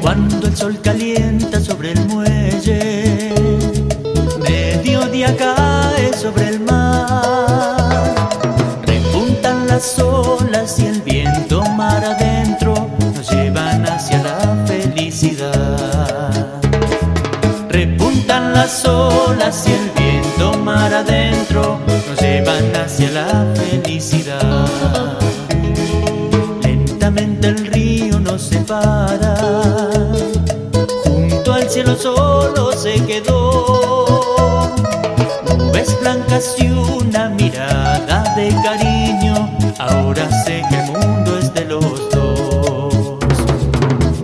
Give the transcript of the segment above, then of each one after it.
Cuando el sol calienta sobre el muelle, mediodía cae sobre el mar, repuntan las olas y el viento mar adentro nos llevan hacia la felicidad. Repuntan las olas y el viento mar adentro nos llevan hacia la felicidad. El río nos separa, junto al cielo solo se quedó. Nubes blancas y una mirada de cariño, ahora sé que el mundo es de los dos.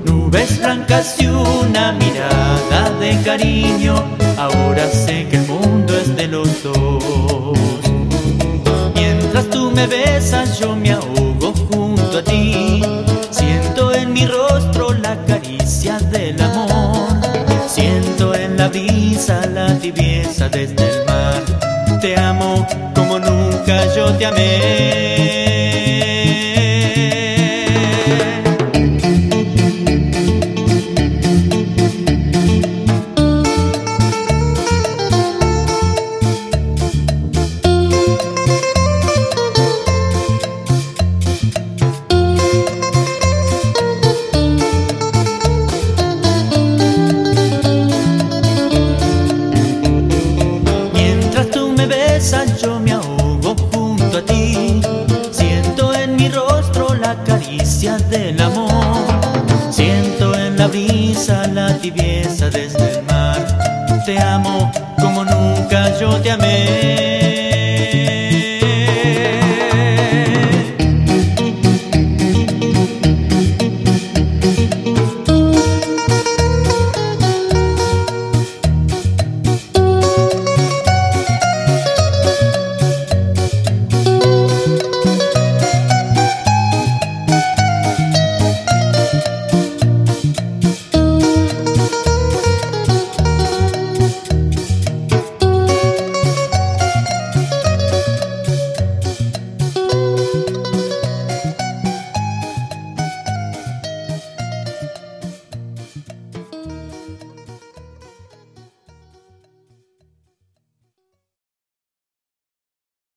Nubes blancas y una mirada de cariño, ahora sé que el mundo es de los dos. Mientras tú me besas, yo me ahogo junto a ti. Tibieza desde el mar. Te amo como nunca yo te amé. Yo me ahogo junto a ti. Siento en mi rostro la caricia del amor. Siento en la brisa la tibieza desde el mar. Te amo como nunca yo te amé.